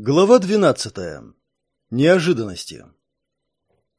Глава 12. Неожиданности.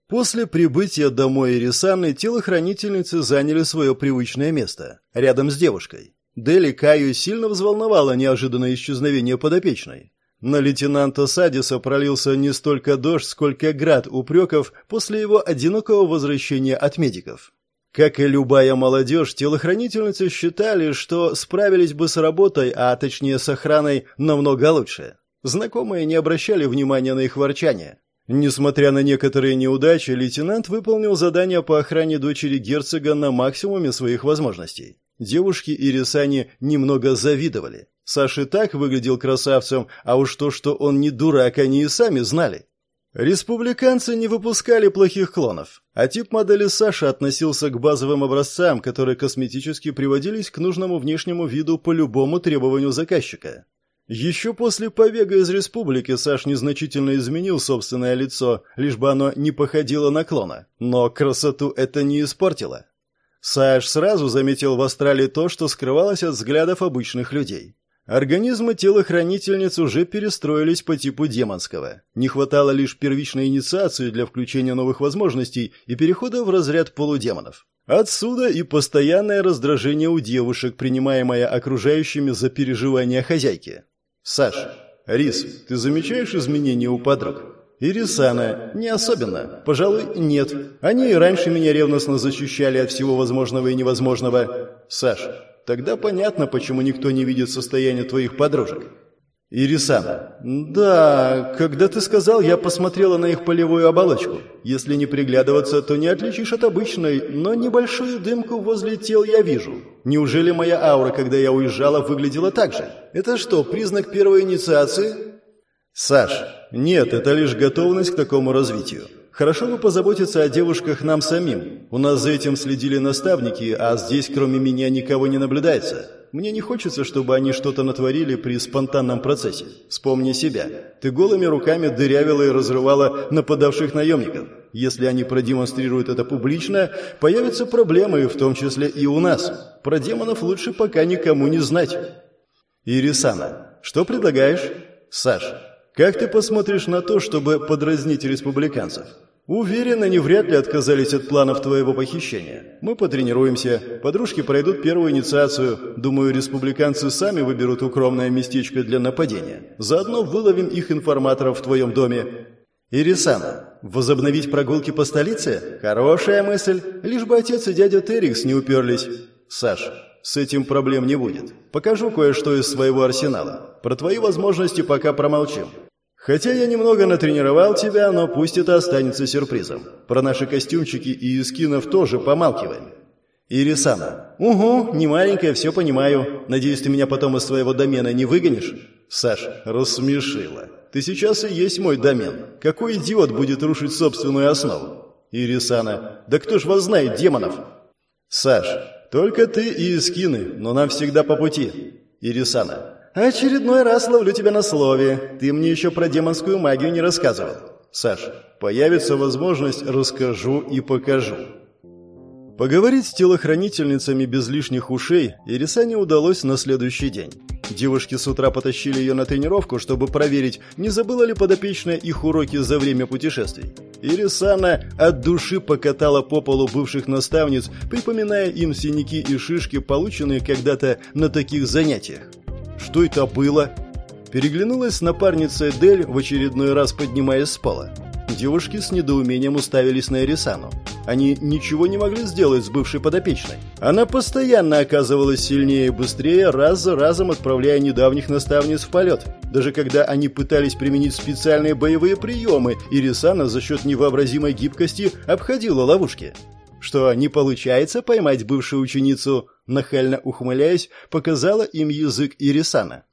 После прибытия домой Ирисаны телохранительницы заняли свое привычное место, рядом с девушкой. Дели Каю сильно взволновало неожиданное исчезновение подопечной. На лейтенанта Садиса пролился не столько дождь, сколько град упреков после его одинокого возвращения от медиков. Как и любая молодежь, телохранительницы считали, что справились бы с работой, а точнее с охраной, намного лучше. Знакомые не обращали внимания на их ворчание. Несмотря на некоторые неудачи, лейтенант выполнил задание по охране дочери герцога на максимуме своих возможностей. Девушки и Рисани немного завидовали. Саша так выглядел красавцем, а уж то, что он не дурак, они и сами знали. Республиканцы не выпускали плохих клонов, а тип модели Саши относился к базовым образцам, которые косметически приводились к нужному внешнему виду по любому требованию заказчика. Еще после побега из республики Саш незначительно изменил собственное лицо, лишь бы оно не походило на клона. Но красоту это не испортило. Саш сразу заметил в Австралии то, что скрывалось от взглядов обычных людей. Организмы телохранительниц уже перестроились по типу демонского. Не хватало лишь первичной инициации для включения новых возможностей и перехода в разряд полудемонов. Отсюда и постоянное раздражение у девушек, принимаемое окружающими за переживания хозяйки. Саш, Рис, ты замечаешь изменения у подруг? Ирисана, не особенно. Пожалуй, нет. Они и раньше меня ревностно защищали от всего возможного и невозможного. Саш, тогда понятно, почему никто не видит состояние твоих подружек. Ирисана. Да, когда ты сказал, я посмотрела на их полевую оболочку. Если не приглядываться, то не отличишь от обычной, но небольшую дымку возле тел я вижу. Неужели моя аура, когда я уезжала, выглядела так же? Это что, признак первой инициации? Саш, нет, это лишь готовность к такому развитию. Хорошо бы позаботиться о девушках нам самим. У нас за этим следили наставники, а здесь кроме меня никого не наблюдается. Мне не хочется, чтобы они что-то натворили при спонтанном процессе. Вспомни себя. Ты голыми руками дырявила и разрывала нападавших наемников. Если они продемонстрируют это публично, появятся проблемы, в том числе и у нас. Про демонов лучше пока никому не знать. Ирисана, что предлагаешь? Саш, как ты посмотришь на то, чтобы подразнить республиканцев? Уверен, они вряд ли отказались от планов твоего похищения. Мы потренируемся, подружки пройдут первую инициацию. Думаю, республиканцы сами выберут укромное местечко для нападения. Заодно выловим их информаторов в твоем доме. Ирисана, возобновить прогулки по столице? Хорошая мысль. Лишь бы отец и дядя Террикс не уперлись. Саш, с этим проблем не будет. Покажу кое-что из своего арсенала. Про твои возможности пока промолчим. Хотя я немного натренировал тебя, но пусть это останется сюрпризом. Про наши костюмчики и скинов тоже помалкиваем. Ирисана. Угу, не маленькая, все понимаю. Надеюсь, ты меня потом из своего домена не выгонишь? Саш, рассмешила. Ты сейчас и есть мой домен. Какой идиот будет рушить собственную основу? Ирисана. Да кто ж вас знает, демонов? Саш, только ты и скины, но нам всегда по пути. Ирисана. «Очередной раз ловлю тебя на слове. Ты мне еще про демонскую магию не рассказывал». «Саш, появится возможность, расскажу и покажу». Поговорить с телохранительницами без лишних ушей Ирисане удалось на следующий день. Девушки с утра потащили ее на тренировку, чтобы проверить, не забыла ли подопечная их уроки за время путешествий. Ирисана от души покатала по полу бывших наставниц, припоминая им синяки и шишки, полученные когда-то на таких занятиях. Что это было? Переглянулась с напарницей Дель, в очередной раз поднимаясь с пола. Девушки с недоумением уставились на Эрисану. Они ничего не могли сделать с бывшей подопечной. Она постоянно оказывалась сильнее и быстрее, раз за разом отправляя недавних наставниц в полет. Даже когда они пытались применить специальные боевые приемы, Ирисана за счет невообразимой гибкости обходила ловушки. Что не получается поймать бывшую ученицу, нахально ухмыляясь, показала им язык Ирисана.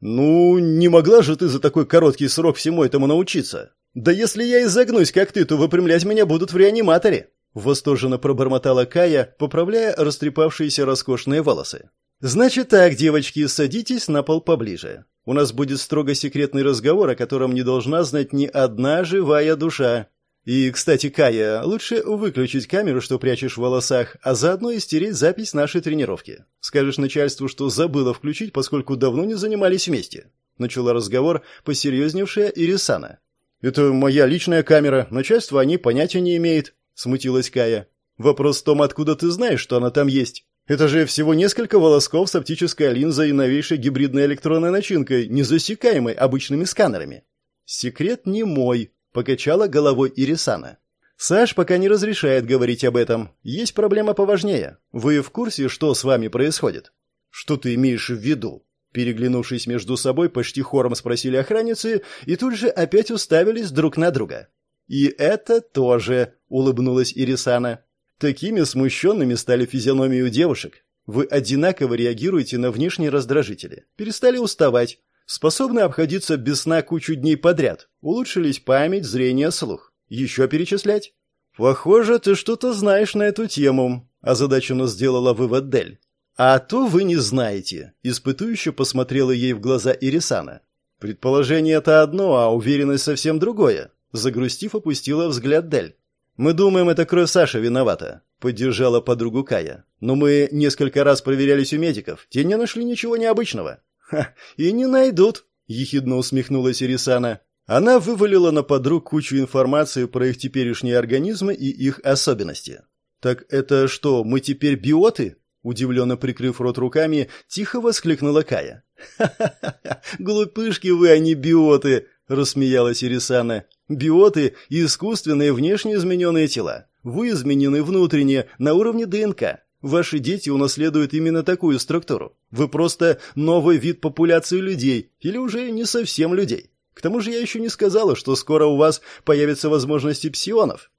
«Ну, не могла же ты за такой короткий срок всему этому научиться? Да если я изогнусь, как ты, то выпрямлять меня будут в реаниматоре!» Восторженно пробормотала Кая, поправляя растрепавшиеся роскошные волосы. «Значит так, девочки, садитесь на пол поближе. У нас будет строго секретный разговор, о котором не должна знать ни одна живая душа. И, кстати, Кая, лучше выключить камеру, что прячешь в волосах, а заодно и стереть запись нашей тренировки. Скажешь начальству, что забыла включить, поскольку давно не занимались вместе. начала разговор посерьезневшая Ирисана. «Это моя личная камера, начальство о ней понятия не имеет», — смутилась Кая. «Вопрос в том, откуда ты знаешь, что она там есть. Это же всего несколько волосков с оптической линзой и новейшей гибридной электронной начинкой, незасекаемой обычными сканерами». «Секрет не мой», — покачала головой Ирисана. «Саш пока не разрешает говорить об этом. Есть проблема поважнее. Вы в курсе, что с вами происходит?» «Что ты имеешь в виду?» Переглянувшись между собой, почти хором спросили охранницы и тут же опять уставились друг на друга. «И это тоже», — улыбнулась Ирисана. «Такими смущенными стали физиономии у девушек. Вы одинаково реагируете на внешние раздражители. Перестали уставать. Способны обходиться без сна кучу дней подряд. Улучшились память, зрение, слух. Еще перечислять?» «Похоже, ты что-то знаешь на эту тему», — озадаченно сделала вывод Дель. «А то вы не знаете», — испытующе посмотрела ей в глаза Ирисана. «Предположение это одно, а уверенность совсем другое», — загрустив, опустила взгляд Дель. «Мы думаем, это кровь Саша виновата», — поддержала подругу Кая. «Но мы несколько раз проверялись у медиков, те не нашли ничего необычного». «Ха, и не найдут», — ехидно усмехнулась Ирисана. Она вывалила на подруг кучу информации про их теперешние организмы и их особенности. «Так это что, мы теперь биоты?» Удивленно прикрыв рот руками, тихо воскликнула Кая. «Ха-ха-ха! Глупышки вы, а не биоты!» — рассмеялась Ирисана. «Биоты — искусственные внешне измененные тела. Вы изменены внутренне, на уровне ДНК. Ваши дети унаследуют именно такую структуру. Вы просто новый вид популяции людей, или уже не совсем людей. К тому же я еще не сказала, что скоро у вас появятся возможности псионов».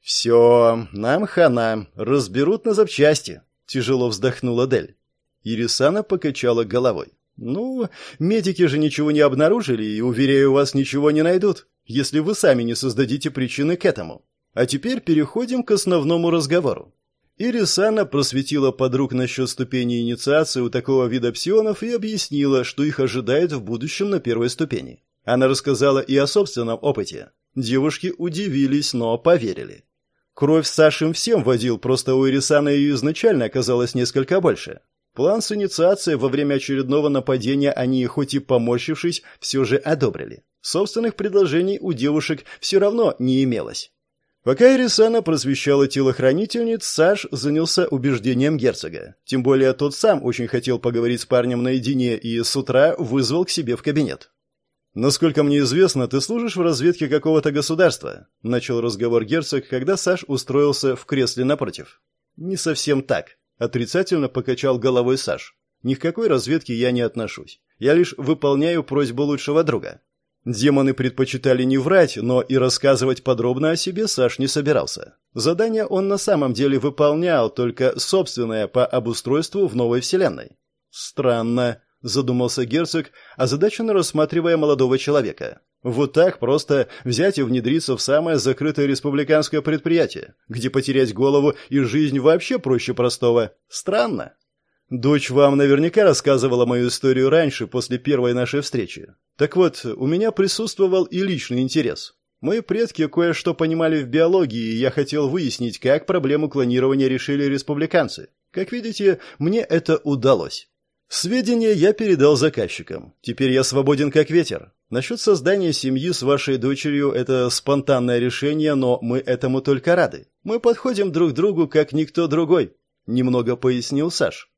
«Все, нам хана, разберут на запчасти», Тяжело вздохнула Дель. Ирисана покачала головой. «Ну, медики же ничего не обнаружили и, уверяю вас, ничего не найдут, если вы сами не создадите причины к этому. А теперь переходим к основному разговору». Ирисана просветила подруг насчет ступени инициации у такого вида псионов и объяснила, что их ожидает в будущем на первой ступени. Она рассказала и о собственном опыте. Девушки удивились, но поверили. Кровь Саши им всем водил, просто у Ирисана ее изначально оказалось несколько больше. План с инициацией во время очередного нападения они, хоть и поморщившись, все же одобрили. Собственных предложений у девушек все равно не имелось. Пока Ирисана просвещала телохранительниц, Саш занялся убеждением герцога. Тем более тот сам очень хотел поговорить с парнем наедине и с утра вызвал к себе в кабинет. «Насколько мне известно, ты служишь в разведке какого-то государства», — начал разговор герцог, когда Саш устроился в кресле напротив. «Не совсем так», — отрицательно покачал головой Саш. «Ни к какой разведке я не отношусь. Я лишь выполняю просьбу лучшего друга». Демоны предпочитали не врать, но и рассказывать подробно о себе Саш не собирался. Задание он на самом деле выполнял, только собственное по обустройству в новой вселенной. Странно, — задумался герцог, озадаченно рассматривая молодого человека. «Вот так просто взять и внедриться в самое закрытое республиканское предприятие, где потерять голову и жизнь вообще проще простого. Странно». «Дочь вам наверняка рассказывала мою историю раньше, после первой нашей встречи. Так вот, у меня присутствовал и личный интерес. Мои предки кое-что понимали в биологии, и я хотел выяснить, как проблему клонирования решили республиканцы. Как видите, мне это удалось. Сведения я передал заказчикам. Теперь я свободен как ветер. Насчет создания семьи с вашей дочерью – это спонтанное решение, но мы этому только рады. Мы подходим друг другу, как никто другой», – немного пояснил Саш.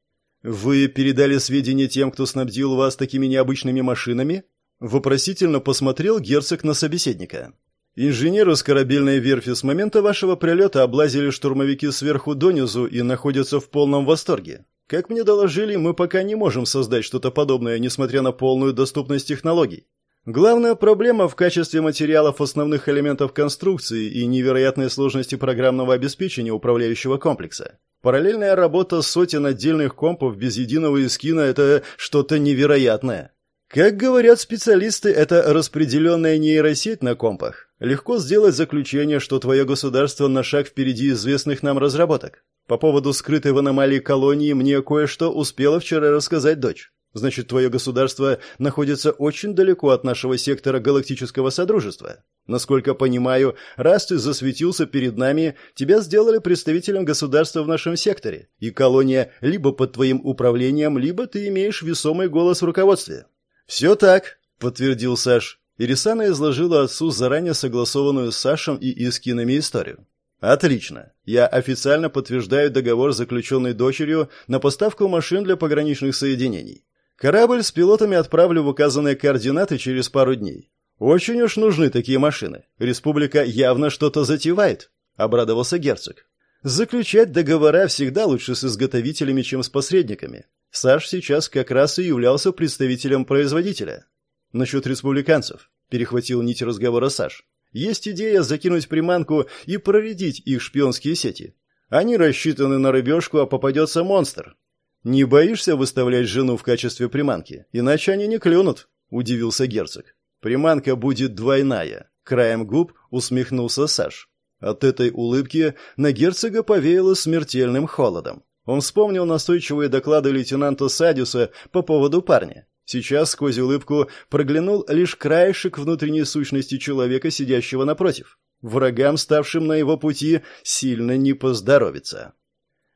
«Вы передали сведения тем, кто снабдил вас такими необычными машинами?» Вопросительно посмотрел герцог на собеседника. «Инженеры с корабельной верфи с момента вашего прилета облазили штурмовики сверху донизу и находятся в полном восторге. Как мне доложили, мы пока не можем создать что-то подобное, несмотря на полную доступность технологий. Главная проблема в качестве материалов основных элементов конструкции и невероятной сложности программного обеспечения управляющего комплекса. Параллельная работа сотен отдельных компов без единого эскина – это что-то невероятное. Как говорят специалисты, это распределенная нейросеть на компах. Легко сделать заключение, что твое государство на шаг впереди известных нам разработок. По поводу скрытой в аномалии колонии мне кое-что успела вчера рассказать дочь. Значит, твое государство находится очень далеко от нашего сектора галактического содружества. Насколько понимаю, раз ты засветился перед нами, тебя сделали представителем государства в нашем секторе, и колония либо под твоим управлением, либо ты имеешь весомый голос в руководстве. Все так, подтвердил Саш. Ирисана изложила отцу заранее согласованную с Сашем и Искинами историю. Отлично. Я официально подтверждаю договор, заключенный дочерью, на поставку машин для пограничных соединений. Корабль с пилотами отправлю в указанные координаты через пару дней. Очень уж нужны такие машины. Республика явно что-то затевает, обрадовался герцог. Заключать договора всегда лучше с изготовителями, чем с посредниками. Саш сейчас как раз и являлся представителем производителя. Насчет республиканцев, перехватил нить разговора Саш. Есть идея закинуть приманку и проредить их шпионские сети. Они рассчитаны на рыбешку, а попадется монстр. Не боишься выставлять жену в качестве приманки? Иначе они не клюнут, удивился герцог. Приманка будет двойная. Краем губ усмехнулся Саш. От этой улыбки на герцога повеяло смертельным холодом. Он вспомнил настойчивые доклады лейтенанта Садиуса по поводу парня. Сейчас сквозь улыбку проглянул лишь краешек внутренней сущности человека, сидящего напротив. Врагам, ставшим на его пути, сильно не поздоровится.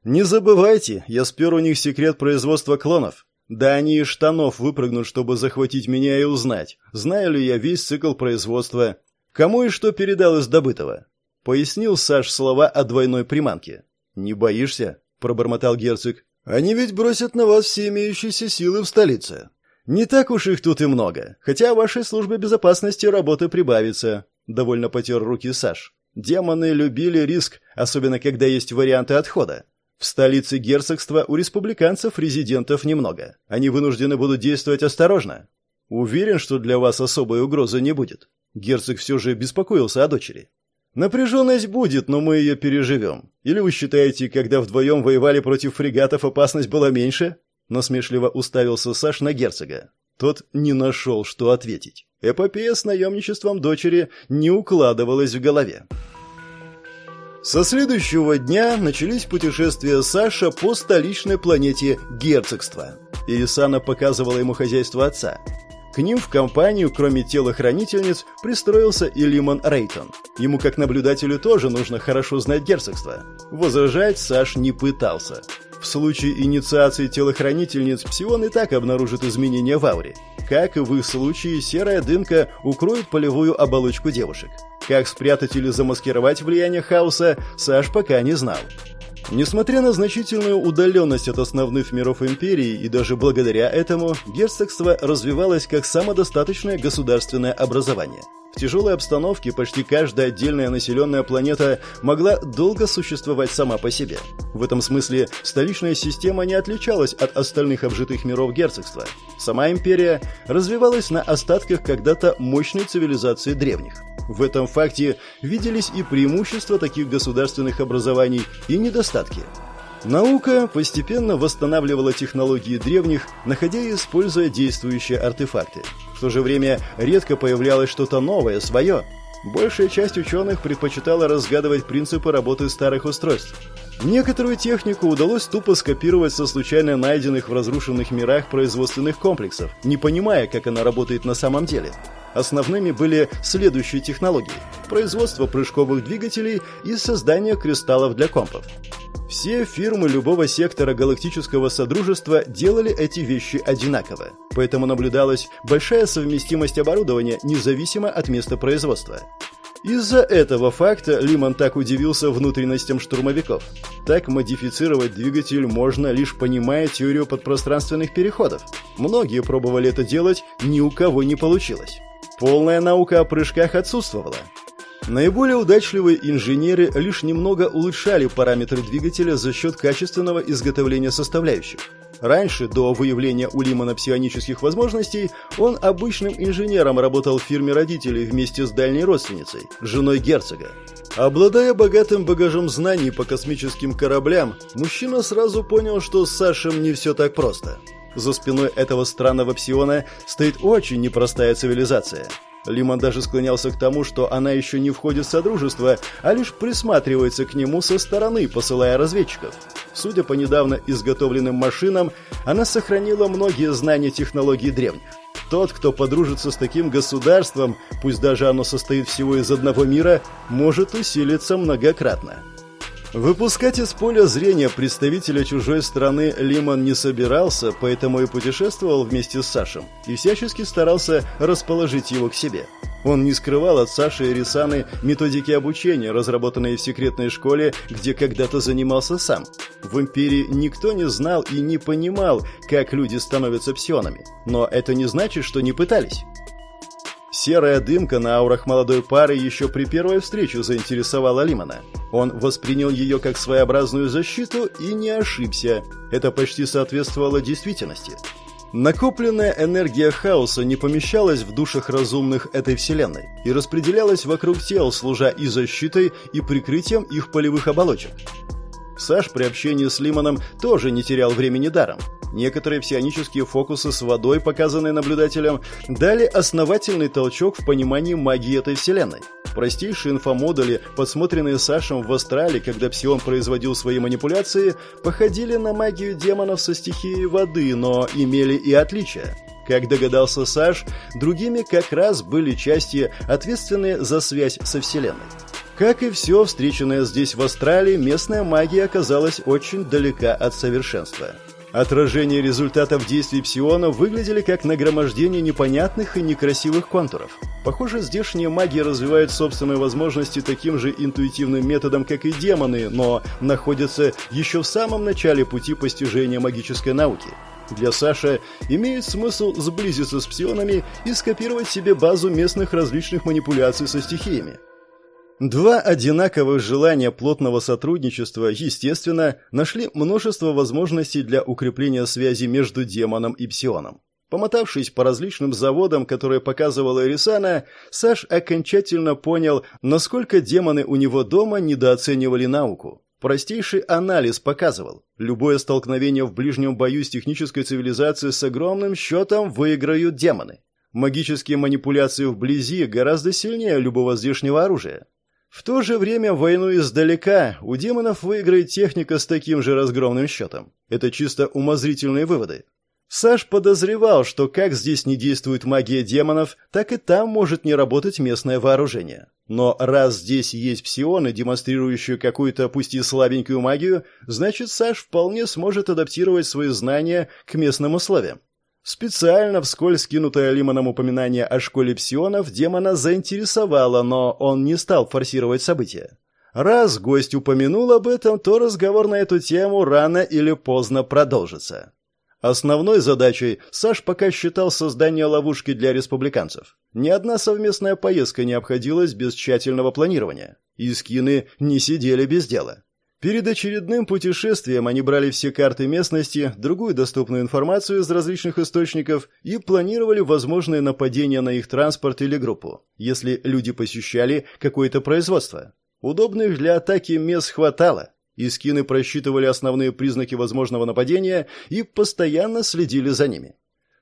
«Не забывайте, я спер у них секрет производства клонов. Да они из штанов выпрыгнут, чтобы захватить меня и узнать, знаю ли я весь цикл производства, кому и что передал из добытого». Пояснил Саш слова о двойной приманке. «Не боишься?» – пробормотал герцог. «Они ведь бросят на вас все имеющиеся силы в столице. «Не так уж их тут и много, хотя вашей службе безопасности работы прибавится», — довольно потер руки Саш. «Демоны любили риск, особенно когда есть варианты отхода. В столице герцогства у республиканцев резидентов немного. Они вынуждены будут действовать осторожно. Уверен, что для вас особой угрозы не будет». Герцог все же беспокоился о дочери. «Напряженность будет, но мы ее переживем. Или вы считаете, когда вдвоем воевали против фрегатов, опасность была меньше?» Насмешливо уставился Саш на герцога. Тот не нашел, что ответить. Эпопея с наемничеством дочери не укладывалась в голове. Со следующего дня начались путешествия Саша по столичной планете Герцогства. Ирисана показывала ему хозяйство отца. К ним в компанию, кроме телохранительниц, пристроился и Лимон Рейтон. Ему, как наблюдателю, тоже нужно хорошо знать герцогство. Возражать Саш не пытался. В случае инициации телохранительниц псион и так обнаружит изменения в ауре. Как и в их случае, серая дымка укроет полевую оболочку девушек. Как спрятать или замаскировать влияние хаоса, Саш пока не знал. Несмотря на значительную удаленность от основных миров империи и даже благодаря этому, герцогство развивалось как самодостаточное государственное образование – в тяжелой обстановке почти каждая отдельная населенная планета могла долго существовать сама по себе. В этом смысле столичная система не отличалась от остальных обжитых миров герцогства. Сама империя развивалась на остатках когда-то мощной цивилизации древних. В этом факте виделись и преимущества таких государственных образований, и недостатки – Наука постепенно восстанавливала технологии древних, находя и используя действующие артефакты. В то же время редко появлялось что-то новое, свое. Большая часть ученых предпочитала разгадывать принципы работы старых устройств. Некоторую технику удалось тупо скопировать со случайно найденных в разрушенных мирах производственных комплексов, не понимая, как она работает на самом деле. Основными были следующие технологии – производство прыжковых двигателей и создание кристаллов для компов. Все фирмы любого сектора галактического содружества делали эти вещи одинаково, поэтому наблюдалась большая совместимость оборудования независимо от места производства. Из-за этого факта Лимон так удивился внутренностям штурмовиков. Так модифицировать двигатель можно, лишь понимая теорию подпространственных переходов. Многие пробовали это делать, ни у кого не получилось. Полная наука о прыжках отсутствовала. Наиболее удачливые инженеры лишь немного улучшали параметры двигателя за счет качественного изготовления составляющих. Раньше, до выявления у Лимана псионических возможностей, он обычным инженером работал в фирме родителей вместе с дальней родственницей, женой герцога. Обладая богатым багажом знаний по космическим кораблям, мужчина сразу понял, что с Сашем не все так просто. За спиной этого странного псиона стоит очень непростая цивилизация – Лимон даже склонялся к тому, что она еще не входит в Содружество, а лишь присматривается к нему со стороны, посылая разведчиков. Судя по недавно изготовленным машинам, она сохранила многие знания технологий древних. Тот, кто подружится с таким государством, пусть даже оно состоит всего из одного мира, может усилиться многократно. Выпускать из поля зрения представителя чужой страны Лимон не собирался, поэтому и путешествовал вместе с Сашем и всячески старался расположить его к себе. Он не скрывал от Саши и Рисаны методики обучения, разработанные в секретной школе, где когда-то занимался сам. В Империи никто не знал и не понимал, как люди становятся псионами. Но это не значит, что не пытались. Серая дымка на аурах молодой пары еще при первой встрече заинтересовала Лимона. Он воспринял ее как своеобразную защиту и не ошибся. Это почти соответствовало действительности. Накопленная энергия хаоса не помещалась в душах разумных этой вселенной и распределялась вокруг тел, служа и защитой, и прикрытием их полевых оболочек. Саш при общении с Лимоном тоже не терял времени даром. Некоторые псионические фокусы с водой, показанные наблюдателем, дали основательный толчок в понимании магии этой вселенной. Простейшие инфомодули, подсмотренные Сашем в Астрале, когда Псион производил свои манипуляции, походили на магию демонов со стихией воды, но имели и отличия. Как догадался Саш, другими как раз были части, ответственные за связь со Вселенной. Как и все встреченное здесь в Астрале, местная магия оказалась очень далека от совершенства. Отражение результатов действий псиона выглядели как нагромождение непонятных и некрасивых контуров. Похоже, здешние маги развивают собственные возможности таким же интуитивным методом, как и демоны, но находятся еще в самом начале пути постижения магической науки. Для Саши имеет смысл сблизиться с псионами и скопировать себе базу местных различных манипуляций со стихиями. Два одинаковых желания плотного сотрудничества, естественно, нашли множество возможностей для укрепления связи между демоном и псионом. Помотавшись по различным заводам, которые показывала Эрисана, Саш окончательно понял, насколько демоны у него дома недооценивали науку. Простейший анализ показывал, любое столкновение в ближнем бою с технической цивилизацией с огромным счетом выиграют демоны. Магические манипуляции вблизи гораздо сильнее любого здешнего оружия. В то же время войну издалека у демонов выиграет техника с таким же разгромным счетом. Это чисто умозрительные выводы. Саш подозревал, что как здесь не действует магия демонов, так и там может не работать местное вооружение. Но раз здесь есть псионы, демонстрирующие какую-то пусть и слабенькую магию, значит Саш вполне сможет адаптировать свои знания к местным условиям. Специально вскользь кинутое Лимоном упоминание о школе псионов демона заинтересовало, но он не стал форсировать события. Раз гость упомянул об этом, то разговор на эту тему рано или поздно продолжится. Основной задачей Саш пока считал создание ловушки для республиканцев. Ни одна совместная поездка не обходилась без тщательного планирования. И скины не сидели без дела. Перед очередным путешествием они брали все карты местности, другую доступную информацию из различных источников и планировали возможные нападения на их транспорт или группу, если люди посещали какое-то производство. Удобных для атаки мест хватало. Искины просчитывали основные признаки возможного нападения и постоянно следили за ними.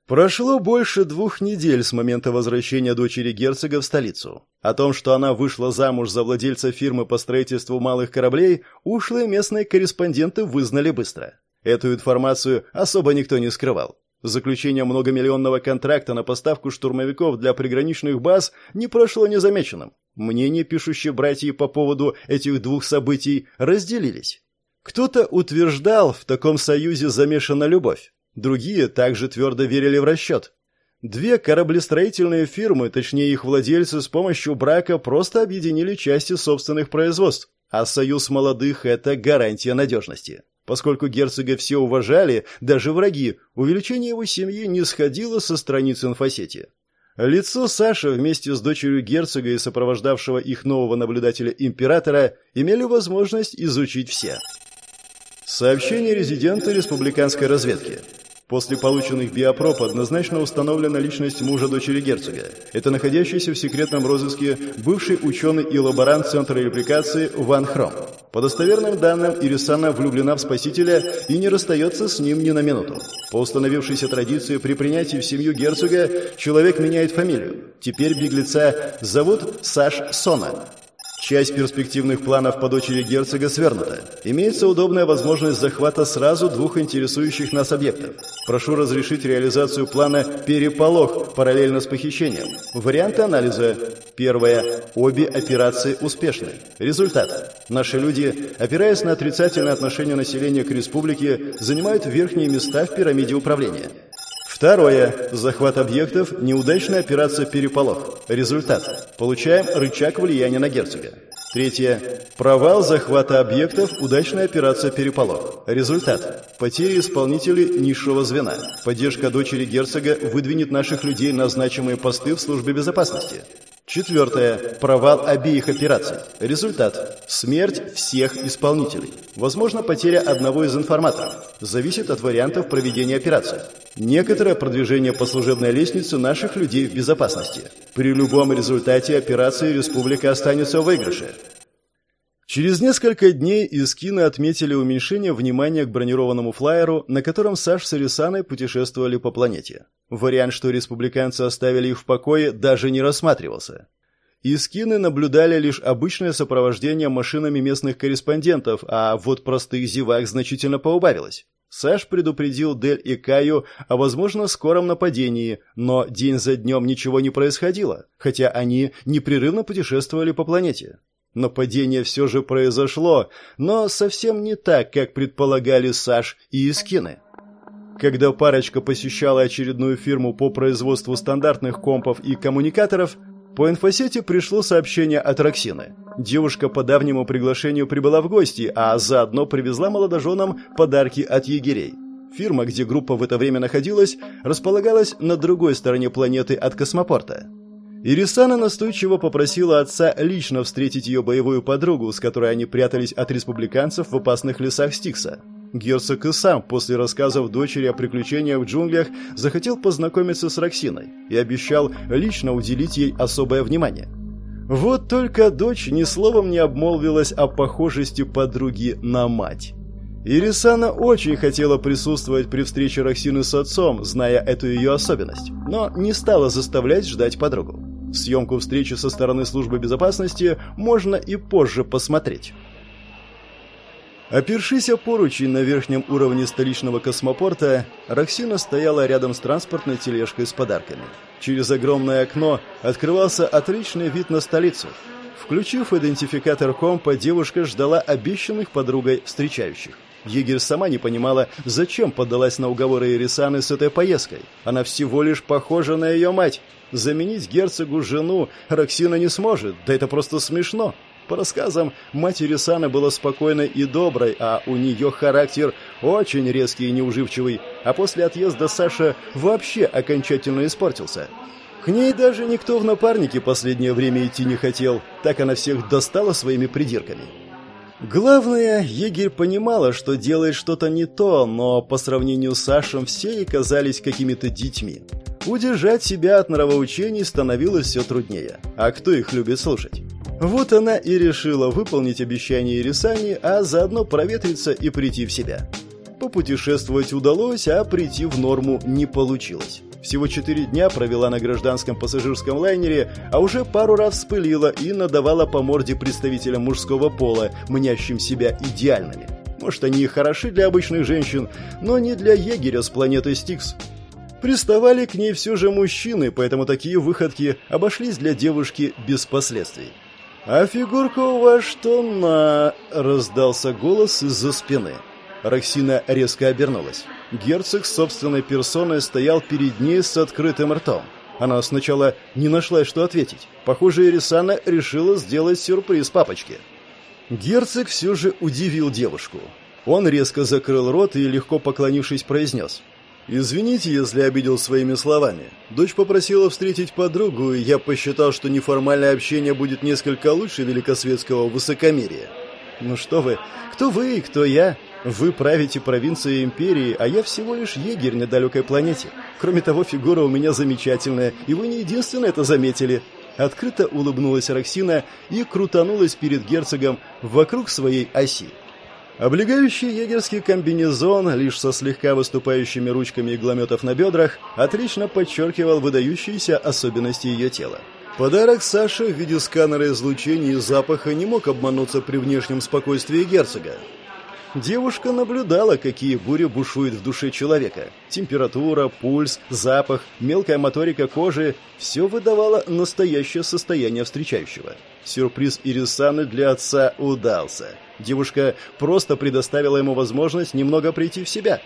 Прошло больше двух недель с момента возвращения дочери герцога в столицу. О том, что она вышла замуж за владельца фирмы по строительству малых кораблей, ушлые местные корреспонденты вызнали быстро. Эту информацию особо никто не скрывал. Заключение многомиллионного контракта на поставку штурмовиков для приграничных баз не прошло незамеченным. Мнения пишущие братья по поводу этих двух событий разделились. Кто-то утверждал, в таком союзе замешана любовь. Другие также твердо верили в расчет. Две кораблестроительные фирмы, точнее их владельцы, с помощью брака просто объединили части собственных производств, а союз молодых – это гарантия надежности. Поскольку герцога все уважали, даже враги, увеличение его семьи не сходило со страниц инфосети. Лицо Саши вместе с дочерью герцога и сопровождавшего их нового наблюдателя императора имели возможность изучить все. Сообщение резидента республиканской разведки. После полученных биопроб однозначно установлена личность мужа дочери герцога. Это находящийся в секретном розыске бывший ученый и лаборант Центра репликации Ван Хром. По достоверным данным, Ирисана влюблена в Спасителя и не расстается с ним ни на минуту. По установившейся традиции, при принятии в семью герцога человек меняет фамилию. Теперь беглеца зовут Саш Сона. Часть перспективных планов по дочери герцога свернута. Имеется удобная возможность захвата сразу двух интересующих нас объектов. Прошу разрешить реализацию плана «Переполох» параллельно с похищением. Варианты анализа. Первое. Обе операции успешны. Результат. Наши люди, опираясь на отрицательное отношение населения к республике, занимают верхние места в пирамиде управления. Второе. Захват объектов. Неудачная операция «Переполох». Результат. Получаем рычаг влияния на герцога. Третье. Провал захвата объектов. Удачная операция «Переполох». Результат. Потери исполнителей низшего звена. Поддержка дочери герцога выдвинет наших людей на значимые посты в службе безопасности. Четвертое. Провал обеих операций. Результат. Смерть всех исполнителей. Возможно, потеря одного из информаторов. Зависит от вариантов проведения операции. Некоторое продвижение по служебной лестнице наших людей в безопасности. При любом результате операции республика останется в выигрыше. Через несколько дней из кино отметили уменьшение внимания к бронированному флайеру, на котором Саш с Ирисаной путешествовали по планете. Вариант, что республиканцы оставили их в покое, даже не рассматривался. Искины наблюдали лишь обычное сопровождение машинами местных корреспондентов, а вот простых зевак значительно поубавилось. Саш предупредил Дель и Каю о, возможно, скором нападении, но день за днем ничего не происходило, хотя они непрерывно путешествовали по планете. Нападение все же произошло, но совсем не так, как предполагали Саш и Искины. Когда парочка посещала очередную фирму по производству стандартных компов и коммуникаторов, по инфосети пришло сообщение от Роксины. Девушка по давнему приглашению прибыла в гости, а заодно привезла молодоженам подарки от егерей. Фирма, где группа в это время находилась, располагалась на другой стороне планеты от космопорта. Ирисана настойчиво попросила отца лично встретить ее боевую подругу, с которой они прятались от республиканцев в опасных лесах Стикса. Герцог и сам после рассказов дочери о приключениях в джунглях захотел познакомиться с Роксиной и обещал лично уделить ей особое внимание. Вот только дочь ни словом не обмолвилась о похожести подруги на мать. Ирисана очень хотела присутствовать при встрече Роксины с отцом, зная эту ее особенность, но не стала заставлять ждать подругу. Съемку встречи со стороны службы безопасности можно и позже посмотреть. Опершись о поручень на верхнем уровне столичного космопорта, Роксина стояла рядом с транспортной тележкой с подарками. Через огромное окно открывался отличный вид на столицу. Включив идентификатор компа, девушка ждала обещанных подругой встречающих. Егерь сама не понимала, зачем поддалась на уговоры Ирисаны с этой поездкой. Она всего лишь похожа на ее мать. Заменить герцогу жену Роксина не сможет, да это просто смешно. По рассказам, мать Ирисаны была спокойной и доброй, а у нее характер очень резкий и неуживчивый, а после отъезда Саша вообще окончательно испортился. К ней даже никто в напарнике последнее время идти не хотел, так она всех достала своими придирками. Главное, егерь понимала, что делает что-то не то, но по сравнению с Сашем все ей казались какими-то детьми. Удержать себя от нравоучений становилось все труднее. А кто их любит слушать? Вот она и решила выполнить обещание Ирисани, а заодно проветриться и прийти в себя. Попутешествовать удалось, а прийти в норму не получилось. Всего четыре дня провела на гражданском пассажирском лайнере, а уже пару раз вспылила и надавала по морде представителям мужского пола, мнящим себя идеальными. Может, они и хороши для обычных женщин, но не для егеря с планеты Стикс. Приставали к ней все же мужчины, поэтому такие выходки обошлись для девушки без последствий. «А фигурка у вас что на...» — раздался голос из-за спины. Роксина резко обернулась. Герцог собственной персоной стоял перед ней с открытым ртом. Она сначала не нашла, что ответить. Похоже, Ирисана решила сделать сюрприз папочке. Герцог все же удивил девушку. Он резко закрыл рот и, легко поклонившись, произнес. «Извините, если обидел своими словами. Дочь попросила встретить подругу, и я посчитал, что неформальное общение будет несколько лучше великосветского высокомерия». «Ну что вы, кто вы и кто я? Вы правите провинцией империи, а я всего лишь егерь на далекой планете. Кроме того, фигура у меня замечательная, и вы не единственное это заметили». Открыто улыбнулась Роксина и крутанулась перед герцогом вокруг своей оси. Облегающий егерский комбинезон, лишь со слегка выступающими ручками иглометов на бедрах, отлично подчеркивал выдающиеся особенности ее тела. Подарок Саши в виде сканера излучения и запаха не мог обмануться при внешнем спокойствии герцога. Девушка наблюдала, какие бури бушуют в душе человека. Температура, пульс, запах, мелкая моторика кожи – все выдавало настоящее состояние встречающего. Сюрприз Ирисаны для отца удался. Девушка просто предоставила ему возможность немного прийти в себя.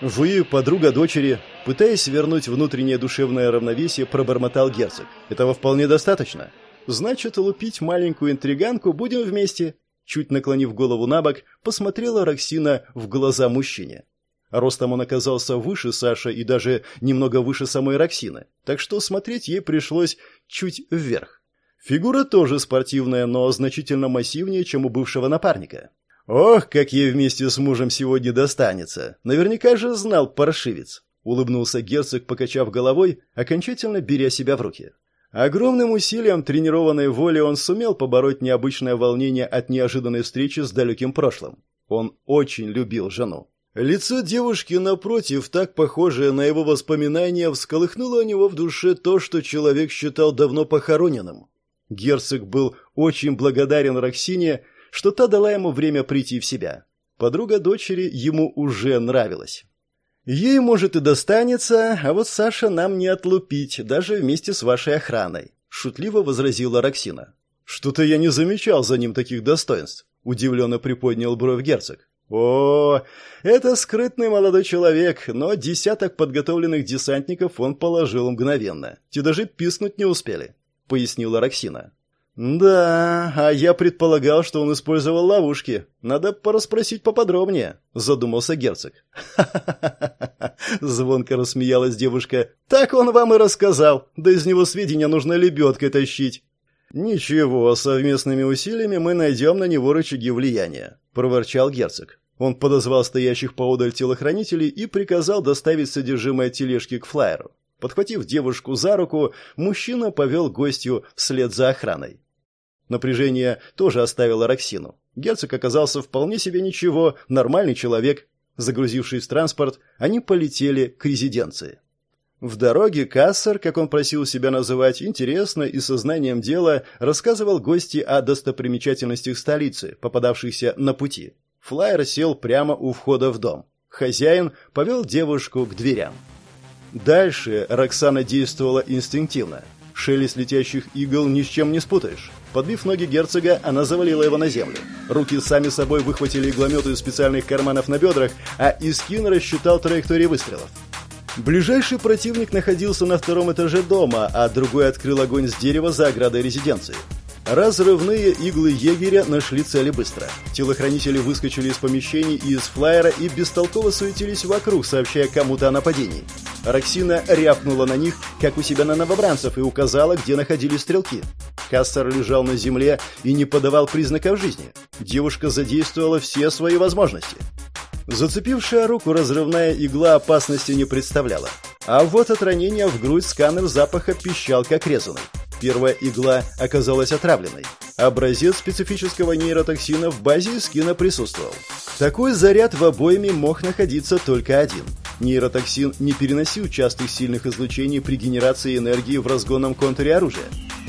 «Вы подруга дочери», пытаясь вернуть внутреннее душевное равновесие, пробормотал герцог. «Этого вполне достаточно. Значит, лупить маленькую интриганку будем вместе чуть наклонив голову на бок, посмотрела Роксина в глаза мужчине. Ростом он оказался выше Саши и даже немного выше самой Роксины, так что смотреть ей пришлось чуть вверх. Фигура тоже спортивная, но значительно массивнее, чем у бывшего напарника. «Ох, как ей вместе с мужем сегодня достанется! Наверняка же знал паршивец!» — улыбнулся герцог, покачав головой, окончательно беря себя в руки. Огромным усилием тренированной воли он сумел побороть необычное волнение от неожиданной встречи с далеким прошлым. Он очень любил жену. Лицо девушки, напротив, так похожее на его воспоминания, всколыхнуло у него в душе то, что человек считал давно похороненным. Герцог был очень благодарен Роксине, что та дала ему время прийти в себя. Подруга дочери ему уже нравилась. Ей, может, и достанется, а вот Саша нам не отлупить, даже вместе с вашей охраной», — шутливо возразила Роксина. «Что-то я не замечал за ним таких достоинств», — удивленно приподнял бровь герцог. «О, это скрытный молодой человек, но десяток подготовленных десантников он положил мгновенно. Те даже писнуть не успели», — пояснила Роксина. «Да, а я предполагал, что он использовал ловушки. Надо порасспросить поподробнее», — задумался герцог. «Ха-ха-ха-ха!» — звонко рассмеялась девушка. «Так он вам и рассказал. Да из него сведения нужно лебедкой тащить». «Ничего, совместными усилиями мы найдем на него рычаги влияния», — проворчал герцог. Он подозвал стоящих поодаль телохранителей и приказал доставить содержимое тележки к флайеру. Подхватив девушку за руку, мужчина повел гостью вслед за охраной. Напряжение тоже оставило Роксину. Герцог оказался вполне себе ничего, нормальный человек. Загрузившись в транспорт, они полетели к резиденции. В дороге Кассер, как он просил себя называть, интересно и сознанием дела рассказывал гости о достопримечательностях столицы, попадавшихся на пути. Флайер сел прямо у входа в дом. Хозяин повел девушку к дверям. Дальше Роксана действовала инстинктивно. Шелест летящих игл ни с чем не спутаешь. Подбив ноги герцога, она завалила его на землю. Руки сами собой выхватили иглометы из специальных карманов на бедрах, а Искин рассчитал траектории выстрелов. Ближайший противник находился на втором этаже дома, а другой открыл огонь с дерева за оградой резиденции. Разрывные иглы егеря нашли цели быстро. Телохранители выскочили из помещений и из флайера и бестолково суетились вокруг, сообщая кому-то о нападении. Роксина рявкнула на них, как у себя на новобранцев, и указала, где находились стрелки. Кассер лежал на земле и не подавал признаков жизни. Девушка задействовала все свои возможности. Зацепившая руку разрывная игла опасности не представляла. А вот от ранения в грудь сканер запаха пищал, как резанный. Первая игла оказалась отравленной. Образец специфического нейротоксина в базе скина присутствовал. Такой заряд в обойме мог находиться только один. Нейротоксин не переносил частых сильных излучений при генерации энергии в разгонном контуре оружия.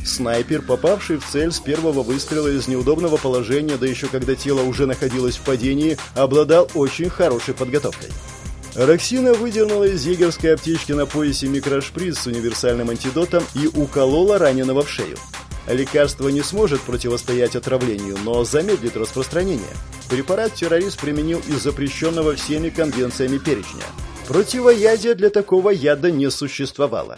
Снайпер, попавший в цель с первого выстрела из неудобного положения, да еще когда тело уже находилось в падении, обладал очень хорошей подготовкой. Роксина выдернула из егерской аптечки на поясе микрошприц с универсальным антидотом и уколола раненого в шею. Лекарство не сможет противостоять отравлению, но замедлит распространение. Препарат террорист применил из запрещенного всеми конвенциями перечня. Противоядия для такого яда не существовало.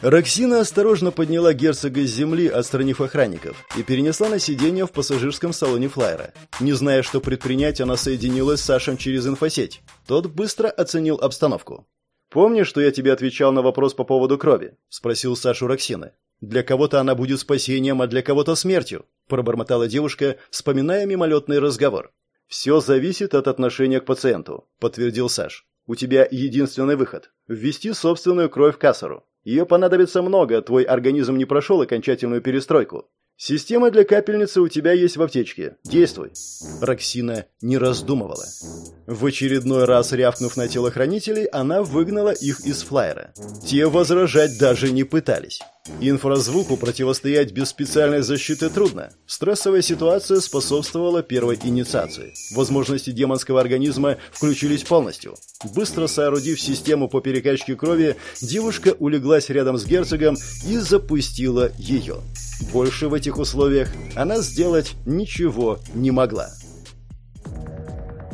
Роксина осторожно подняла герцога с земли, отстранив охранников, и перенесла на сиденье в пассажирском салоне флайера. Не зная, что предпринять, она соединилась с Сашем через инфосеть. Тот быстро оценил обстановку. «Помнишь, что я тебе отвечал на вопрос по поводу крови?» – спросил Сашу Роксины. «Для кого-то она будет спасением, а для кого-то смертью», – пробормотала девушка, вспоминая мимолетный разговор. «Все зависит от отношения к пациенту», – подтвердил Саш. «У тебя единственный выход – ввести собственную кровь Кассару. Ее понадобится много, твой организм не прошел окончательную перестройку. Система для капельницы у тебя есть в аптечке. Действуй. Роксина не раздумывала. В очередной раз рявкнув на телохранителей, она выгнала их из флайера. Те возражать даже не пытались. Инфразвуку противостоять без специальной защиты трудно. Стрессовая ситуация способствовала первой инициации. Возможности демонского организма включились полностью. Быстро соорудив систему по перекачке крови, девушка улеглась рядом с герцогом и запустила ее. Больше в этих условиях она сделать ничего не могла.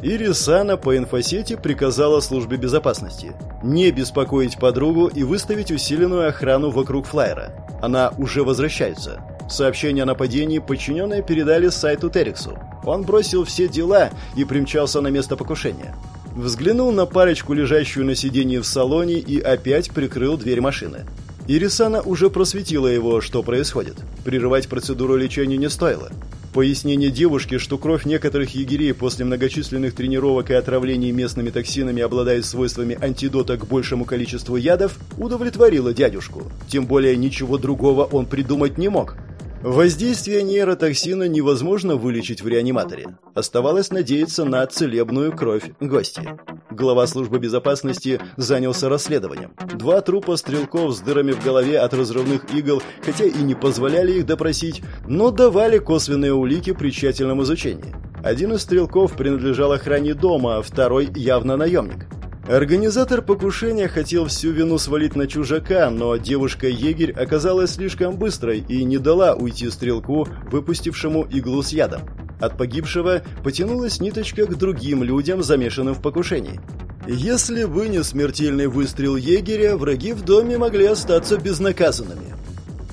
Ирисана по инфосети приказала службе безопасности не беспокоить подругу и выставить усиленную охрану вокруг флайера. Она уже возвращается. Сообщение о нападении подчиненные передали сайту Терексу. Он бросил все дела и примчался на место покушения. Взглянул на парочку, лежащую на сиденье в салоне, и опять прикрыл дверь машины. Ирисана уже просветила его, что происходит. Прерывать процедуру лечения не стоило. Пояснение девушки, что кровь некоторых егерей после многочисленных тренировок и отравлений местными токсинами обладает свойствами антидота к большему количеству ядов, удовлетворило дядюшку. Тем более ничего другого он придумать не мог. Воздействие нейротоксина невозможно вылечить в реаниматоре. Оставалось надеяться на целебную кровь гостя. Глава службы безопасности занялся расследованием. Два трупа стрелков с дырами в голове от разрывных игл, хотя и не позволяли их допросить, но давали косвенные улики при тщательном изучении. Один из стрелков принадлежал охране дома, а второй явно наемник. Организатор покушения хотел всю вину свалить на чужака, но девушка-егерь оказалась слишком быстрой и не дала уйти стрелку, выпустившему иглу с ядом. От погибшего потянулась ниточка к другим людям, замешанным в покушении. Если бы не смертельный выстрел егеря, враги в доме могли остаться безнаказанными.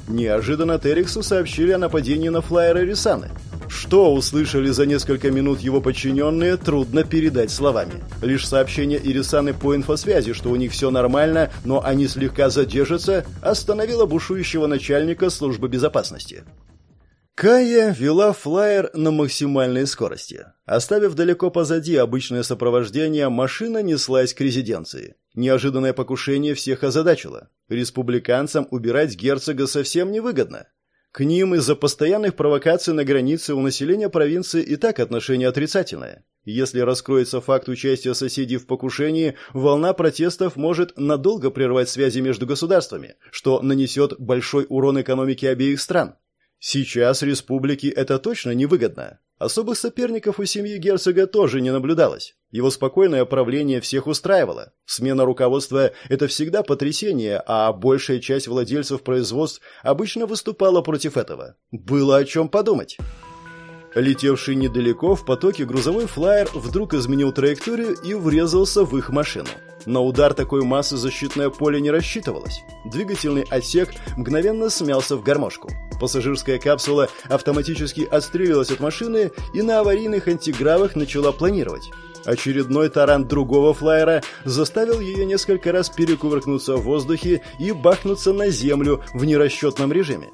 Неожиданно Терексу сообщили о нападении на флайера Рисаны. Что услышали за несколько минут его подчиненные, трудно передать словами. Лишь сообщение Ирисаны по инфосвязи, что у них все нормально, но они слегка задержатся, остановило бушующего начальника службы безопасности. Кая вела флайер на максимальной скорости. Оставив далеко позади обычное сопровождение, машина неслась к резиденции. Неожиданное покушение всех озадачило. Республиканцам убирать герцога совсем невыгодно. К ним из-за постоянных провокаций на границе у населения провинции и так отношение отрицательное. Если раскроется факт участия соседей в покушении, волна протестов может надолго прервать связи между государствами, что нанесет большой урон экономике обеих стран. Сейчас республике это точно невыгодно. Особых соперников у семьи герцога тоже не наблюдалось. Его спокойное правление всех устраивало. Смена руководства – это всегда потрясение, а большая часть владельцев производств обычно выступала против этого. Было о чем подумать. Летевший недалеко в потоке грузовой флайер вдруг изменил траекторию и врезался в их машину. На удар такой массы защитное поле не рассчитывалось. Двигательный отсек мгновенно смялся в гармошку. Пассажирская капсула автоматически отстрелилась от машины и на аварийных антигравах начала планировать. Очередной таран другого флайера заставил ее несколько раз перекувыркнуться в воздухе и бахнуться на землю в нерасчетном режиме.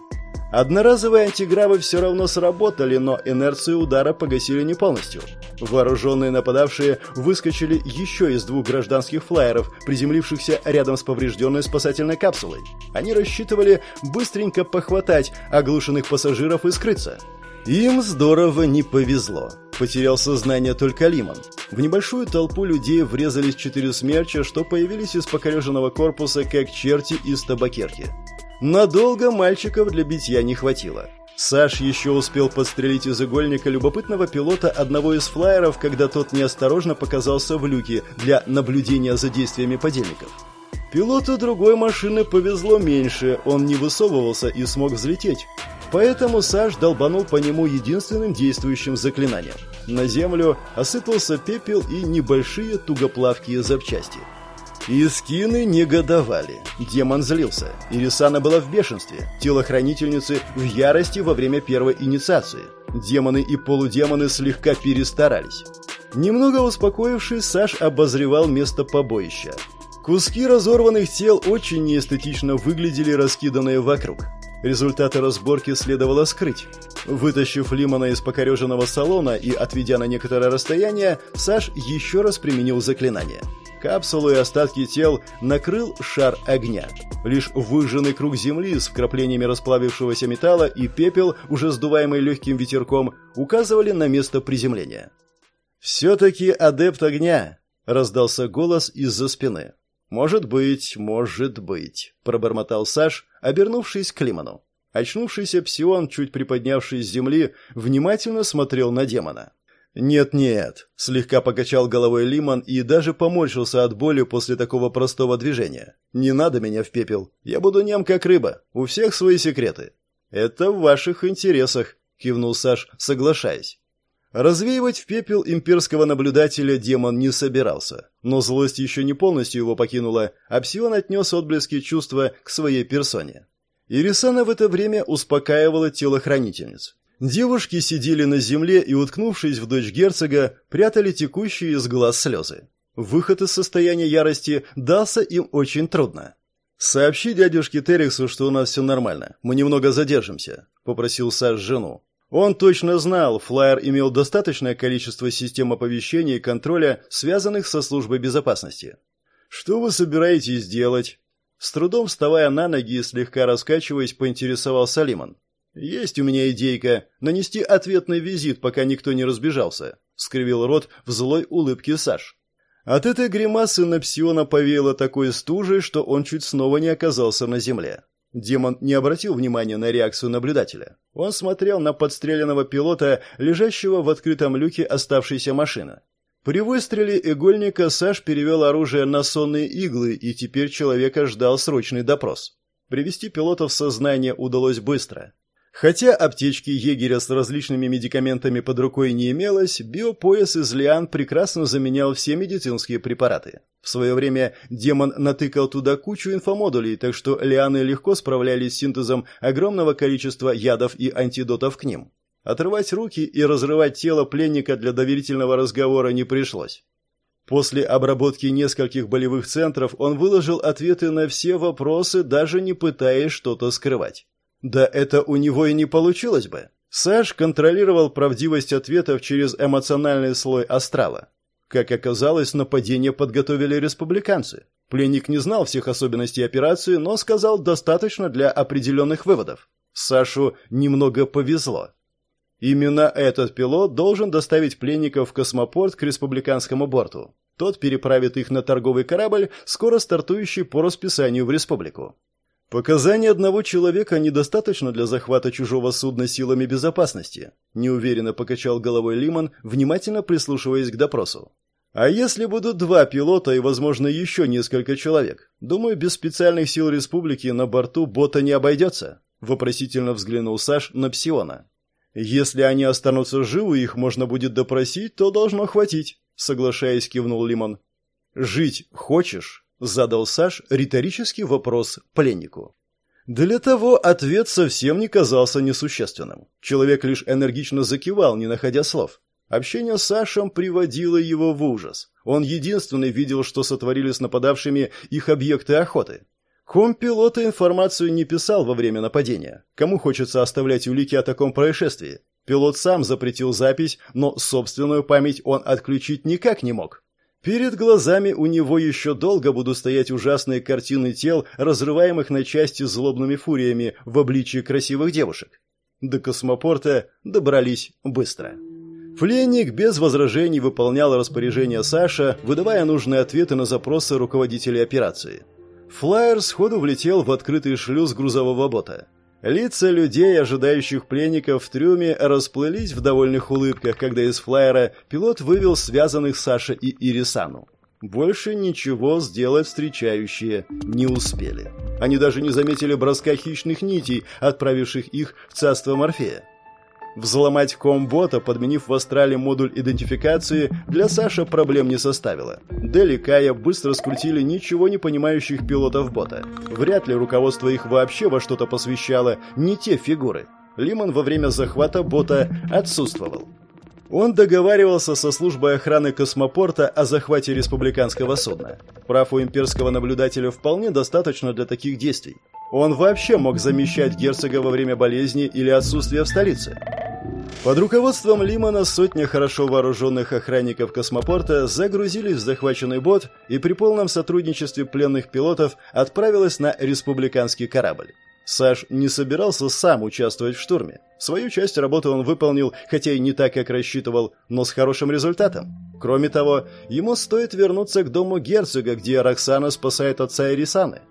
Одноразовые антигравы все равно сработали, но инерцию удара погасили не полностью. Вооруженные нападавшие выскочили еще из двух гражданских флайеров, приземлившихся рядом с поврежденной спасательной капсулой. Они рассчитывали быстренько похватать оглушенных пассажиров и скрыться. Им здорово не повезло. Потерял сознание только Лимон. В небольшую толпу людей врезались четыре смерча, что появились из покореженного корпуса, как черти из табакерки. Надолго мальчиков для битья не хватило. Саш еще успел подстрелить из игольника любопытного пилота одного из флайеров, когда тот неосторожно показался в люке для наблюдения за действиями подельников. Пилоту другой машины повезло меньше, он не высовывался и смог взлететь. Поэтому Саш долбанул по нему единственным действующим заклинанием. На землю осыпался пепел и небольшие тугоплавкие запчасти – Искины негодовали. Демон злился. Ирисана была в бешенстве. Телохранительницы в ярости во время первой инициации. Демоны и полудемоны слегка перестарались. Немного успокоившись, Саш обозревал место побоища. Куски разорванных тел очень неэстетично выглядели раскиданные вокруг. Результаты разборки следовало скрыть. Вытащив Лимона из покореженного салона и отведя на некоторое расстояние, Саш еще раз применил заклинание – Капсулу и остатки тел накрыл шар огня. Лишь выжженный круг земли с вкраплениями расплавившегося металла и пепел, уже сдуваемый легким ветерком, указывали на место приземления. «Все-таки адепт огня!» — раздался голос из-за спины. «Может быть, может быть», — пробормотал Саш, обернувшись к Лиману. Очнувшийся псион, чуть приподнявшись с земли, внимательно смотрел на демона. «Нет-нет», — слегка покачал головой Лиман и даже поморщился от боли после такого простого движения. «Не надо меня в пепел. Я буду нем как рыба. У всех свои секреты». «Это в ваших интересах», — кивнул Саш, соглашаясь. Развеивать в пепел имперского наблюдателя демон не собирался, но злость еще не полностью его покинула, а Псион отнес отблески чувства к своей персоне. Ирисана в это время успокаивала телохранительниц. Девушки сидели на земле и, уткнувшись в дочь герцога, прятали текущие из глаз слезы. Выход из состояния ярости дался им очень трудно. «Сообщи дядюшке Терексу, что у нас все нормально. Мы немного задержимся», — попросил Саш жену. Он точно знал, флайер имел достаточное количество систем оповещения и контроля, связанных со службой безопасности. «Что вы собираетесь делать?» С трудом вставая на ноги и слегка раскачиваясь, поинтересовался Лимон. «Есть у меня идейка. Нанести ответный визит, пока никто не разбежался», — скривил рот в злой улыбке Саш. От этой гримасы на Псиона повеяло такой стужей, что он чуть снова не оказался на земле. Демон не обратил внимания на реакцию наблюдателя. Он смотрел на подстреленного пилота, лежащего в открытом люке оставшейся машины. При выстреле игольника Саш перевел оружие на сонные иглы, и теперь человека ждал срочный допрос. Привести пилота в сознание удалось быстро. Хотя аптечки егеря с различными медикаментами под рукой не имелось, биопояс из лиан прекрасно заменял все медицинские препараты. В свое время демон натыкал туда кучу инфомодулей, так что лианы легко справлялись с синтезом огромного количества ядов и антидотов к ним. Отрывать руки и разрывать тело пленника для доверительного разговора не пришлось. После обработки нескольких болевых центров он выложил ответы на все вопросы, даже не пытаясь что-то скрывать. Да это у него и не получилось бы. Саш контролировал правдивость ответов через эмоциональный слой астрала. Как оказалось, нападение подготовили республиканцы. Пленник не знал всех особенностей операции, но сказал достаточно для определенных выводов. Сашу немного повезло. Именно этот пилот должен доставить пленников в космопорт к республиканскому борту. Тот переправит их на торговый корабль, скоро стартующий по расписанию в республику. Показания одного человека недостаточно для захвата чужого судна силами безопасности, неуверенно покачал головой Лимон, внимательно прислушиваясь к допросу. А если будут два пилота и, возможно, еще несколько человек? Думаю, без специальных сил республики на борту бота не обойдется. Вопросительно взглянул Саш на Псиона. Если они останутся живы, их можно будет допросить, то должно хватить, соглашаясь, кивнул Лимон. Жить хочешь? Задал Саш риторический вопрос пленнику. Для того ответ совсем не казался несущественным. Человек лишь энергично закивал, не находя слов. Общение с Сашем приводило его в ужас. Он единственный видел, что сотворили с нападавшими их объекты охоты. Ком-пилота информацию не писал во время нападения. Кому хочется оставлять улики о таком происшествии? Пилот сам запретил запись, но собственную память он отключить никак не мог. Перед глазами у него еще долго будут стоять ужасные картины тел, разрываемых на части злобными фуриями в обличии красивых девушек. До космопорта добрались быстро. Пленник без возражений выполнял распоряжение Саша, выдавая нужные ответы на запросы руководителей операции. Флайер сходу влетел в открытый шлюз грузового бота. Лица людей, ожидающих пленников в трюме, расплылись в довольных улыбках, когда из флайера пилот вывел связанных Саша и Ирисану. Больше ничего сделать встречающие не успели. Они даже не заметили броска хищных нитей, отправивших их в царство Морфея. Взломать комбота, подменив в астрале модуль идентификации, для Саши проблем не составило. Дели Кая быстро скрутили ничего не понимающих пилотов бота. Вряд ли руководство их вообще во что-то посвящало, не те фигуры. Лимон во время захвата бота отсутствовал. Он договаривался со службой охраны космопорта о захвате республиканского судна. Прав у имперского наблюдателя вполне достаточно для таких действий. Он вообще мог замещать герцога во время болезни или отсутствия в столице. Под руководством Лимана сотня хорошо вооруженных охранников космопорта загрузились в захваченный бот и при полном сотрудничестве пленных пилотов отправилась на республиканский корабль. Саш не собирался сам участвовать в штурме. Свою часть работы он выполнил, хотя и не так, как рассчитывал, но с хорошим результатом. Кроме того, ему стоит вернуться к дому герцога, где Роксана спасает отца Ирисаны.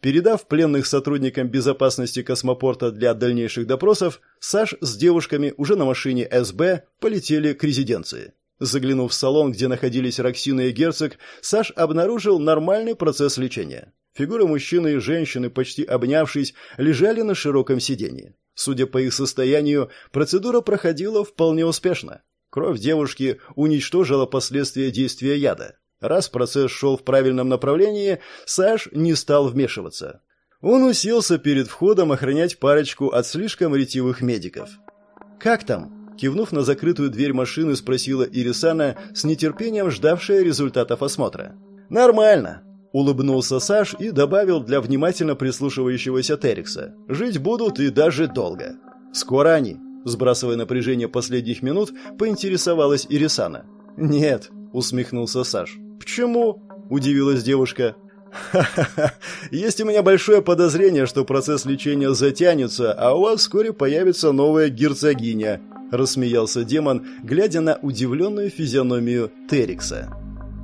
Передав пленных сотрудникам безопасности космопорта для дальнейших допросов, Саш с девушками уже на машине СБ полетели к резиденции. Заглянув в салон, где находились Роксина и герцог, Саш обнаружил нормальный процесс лечения. Фигуры мужчины и женщины, почти обнявшись, лежали на широком сиденье. Судя по их состоянию, процедура проходила вполне успешно. Кровь девушки уничтожила последствия действия яда. Раз процесс шел в правильном направлении, Саш не стал вмешиваться. Он уселся перед входом охранять парочку от слишком ретивых медиков. «Как там?» Кивнув на закрытую дверь машины, спросила Ирисана, с нетерпением ждавшая результатов осмотра. «Нормально», — улыбнулся Саш и добавил для внимательно прислушивающегося Терекса. «Жить будут и даже долго». «Скоро они», — сбрасывая напряжение последних минут, поинтересовалась Ирисана. «Нет», — усмехнулся Саш. «Почему?» – удивилась девушка. «Ха-ха-ха! Есть у меня большое подозрение, что процесс лечения затянется, а у вас вскоре появится новая герцогиня», – рассмеялся демон, глядя на удивленную физиономию Терикса.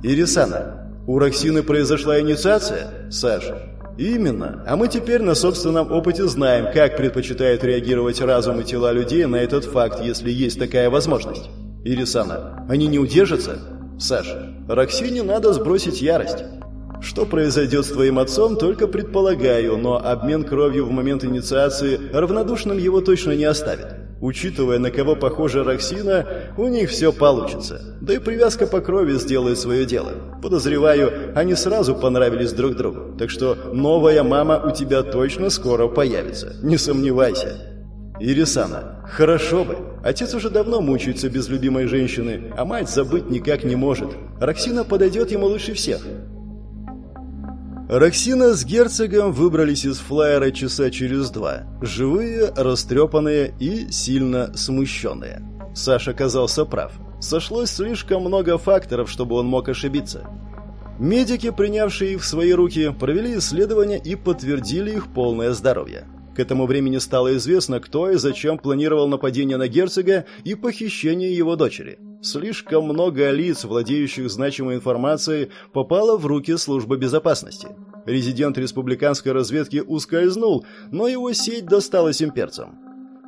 «Ирисана, у Роксины произошла инициация, Саша?» «Именно. А мы теперь на собственном опыте знаем, как предпочитают реагировать разум и тела людей на этот факт, если есть такая возможность. Ирисана, они не удержатся?» «Саша, Роксине надо сбросить ярость. Что произойдет с твоим отцом, только предполагаю, но обмен кровью в момент инициации равнодушным его точно не оставит. Учитывая, на кого похожа Роксина, у них все получится. Да и привязка по крови сделает свое дело. Подозреваю, они сразу понравились друг другу. Так что новая мама у тебя точно скоро появится. Не сомневайся. Ирисана, хорошо бы. Отец уже давно мучается без любимой женщины, а мать забыть никак не может. Роксина подойдет ему лучше всех. Роксина с герцогом выбрались из флайера часа через два. Живые, растрепанные и сильно смущенные. Саша оказался прав. Сошлось слишком много факторов, чтобы он мог ошибиться. Медики, принявшие их в свои руки, провели исследования и подтвердили их полное здоровье. К этому времени стало известно, кто и зачем планировал нападение на герцога и похищение его дочери. Слишком много лиц, владеющих значимой информацией, попало в руки службы безопасности. Резидент республиканской разведки ускользнул, но его сеть досталась имперцам.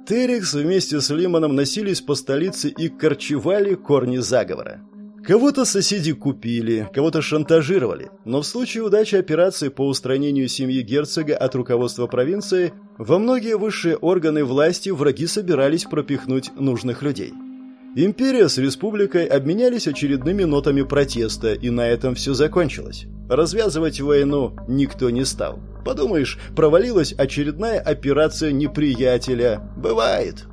Терекс вместе с Лиманом носились по столице и корчевали корни заговора. Кого-то соседи купили, кого-то шантажировали, но в случае удачи операции по устранению семьи герцога от руководства провинции, во многие высшие органы власти враги собирались пропихнуть нужных людей. Империя с республикой обменялись очередными нотами протеста, и на этом все закончилось. Развязывать войну никто не стал. Подумаешь, провалилась очередная операция неприятеля. Бывает.